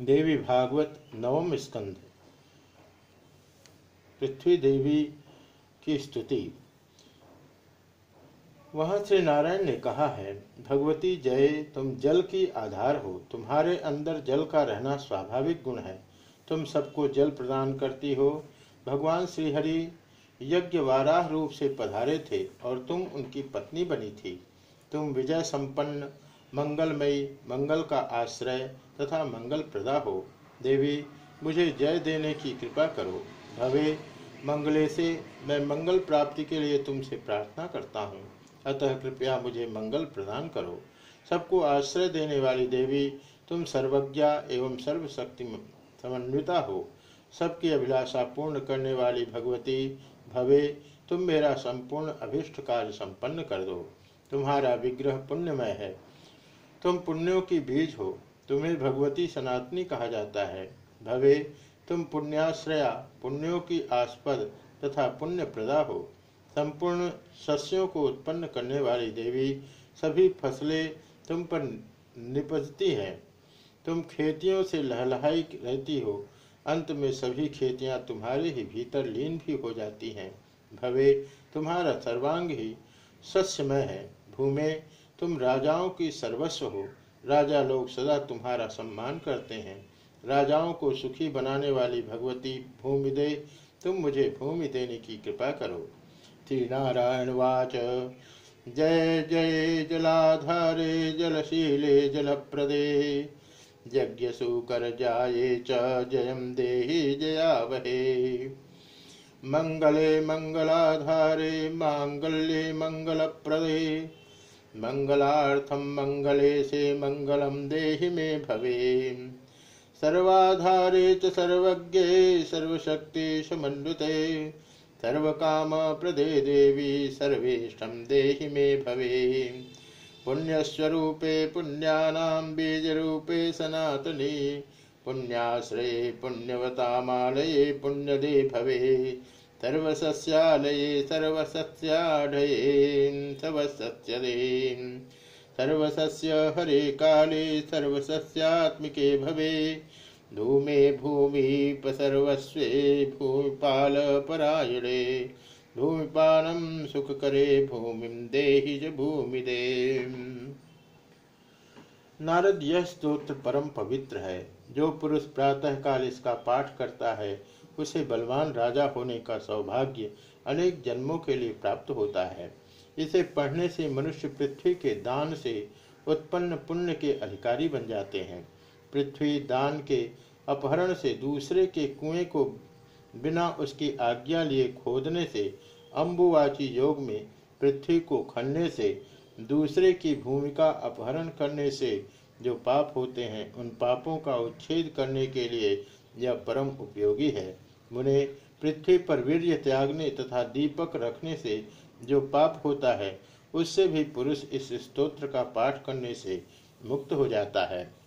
देवी भागवत नवम स्कंध। पृथ्वी देवी की स्तुति। वहाँ श्री नारायण ने कहा है, भगवती जय, तुम जल की आधार हो। तुम्हारे अंदर जल का रहना स्वाभाविक गुण है। तुम सबको जल प्रदान करती हो। भगवान श्रीहरि यज्ञ वाराह रूप से पधारे थे और तुम उनकी पत्नी बनी थी। तुम विजय संपन्न मंगलमयी, मंगल का आश्रय तथा मंगल प्रदा हो। देवी, मुझे जय देने की कृपा करो। भवे, मंगले से मैं मंगल प्राप्ति के लिए तुमसे प्रार्थना करता हूँ। अतः कृपया मुझे मंगल प्रदान करो। सबको आश्रय देने वाली देवी, तुम सर्वज्ञा एवं सर्वशक्ति समन्विता हो। सबकी अभिलाषा पूर्ण करने वाली भगवती, भवे, तुम मेरा संपूर्ण अभिष्ट कार्य संपन्न कर दो। तुम्हारा विग्रह पुण्यमय है। तुम पुण्यों की बीज हो, तुम्हें भगवती सनातनी कहा जाता है। भवे, तुम पुण्याश्रया, पुण्यों की आस्पद तथा पुण्य प्रदा हो। संपूर्ण सस्यों को उत्पन्न करने वाली देवी, सभी फ़सलें तुम पर निपजती हैं। तुम खेतियों से लहलहाई रहती हो। अंत में सभी खेतियाँ तुम्हारे ही भीतर लीन भी हो जाती हैं। भवे, तुम्हारा सर्वांग ही सस्यमय है। भूमे तुम राजाओं की सर्वस्व हो। राजा लोग सदा तुम्हारा सम्मान करते हैं। राजाओं को सुखी बनाने वाली भगवती भूमि दे। तुम मुझे भूमि देने की कृपा करो। श्री नारायण वाच। जय जय जलाधारे जलशीले जलप्रदे। यज्ञ सुकर जाये च जयम देहि जया वहे मंगले मंगलाधारे, मांगल्ये मंगलप्रदे। मंगलार्थम मंगले से मंगलम देहि मे भवे सर्वाधारे च सर्वज्ञे सर्वशक्ति समन्विते सर्वकाम प्रदे देवी सर्वेष्टम देहि मे भवे पुण्यस्वरूपे पुण्यानां बीजरूपे सनातनी। पुण्याश्रये पुण्यवतामालये पुण्यदे भवे। सर्वसस्यालये सर्वसस्याढये सर्वसस्यदे सर्वसस्य हरे काले सर्वसस्यात्मिके भवे। धूमे भूमिपसर्वस्वे भूमिपालपरायणे भूमिपालम सुख करे भूमि देहि ज भूमि दे नारद यह स्तोत्र परम पवित्र है, जो पुरुष प्रातः काल इसका पाठ करता है उसे बलवान राजा होने का सौभाग्य अनेक जन्मों के लिए प्राप्त होता है। इसे पढ़ने से मनुष्य पृथ्वी के दान से उत्पन्न पुण्य के अधिकारी बन जाते हैं। पृथ्वी दान के अपहरण से दूसरे के कुएँ को बिना उसकी आज्ञा लिए खोदने से अम्बुवाची योग में पृथ्वी को खनने से, दूसरे की भूमिका अपहरण करने से जो पाप होते हैं, उन पापों का उच्छेद करने के लिए यह परम उपयोगी है। मुने पृथ्वी पर वीर्य त्यागने तथा दीपक रखने से जो पाप होता है, उससे भी पुरुष इस स्तोत्र का पाठ करने से मुक्त हो जाता है।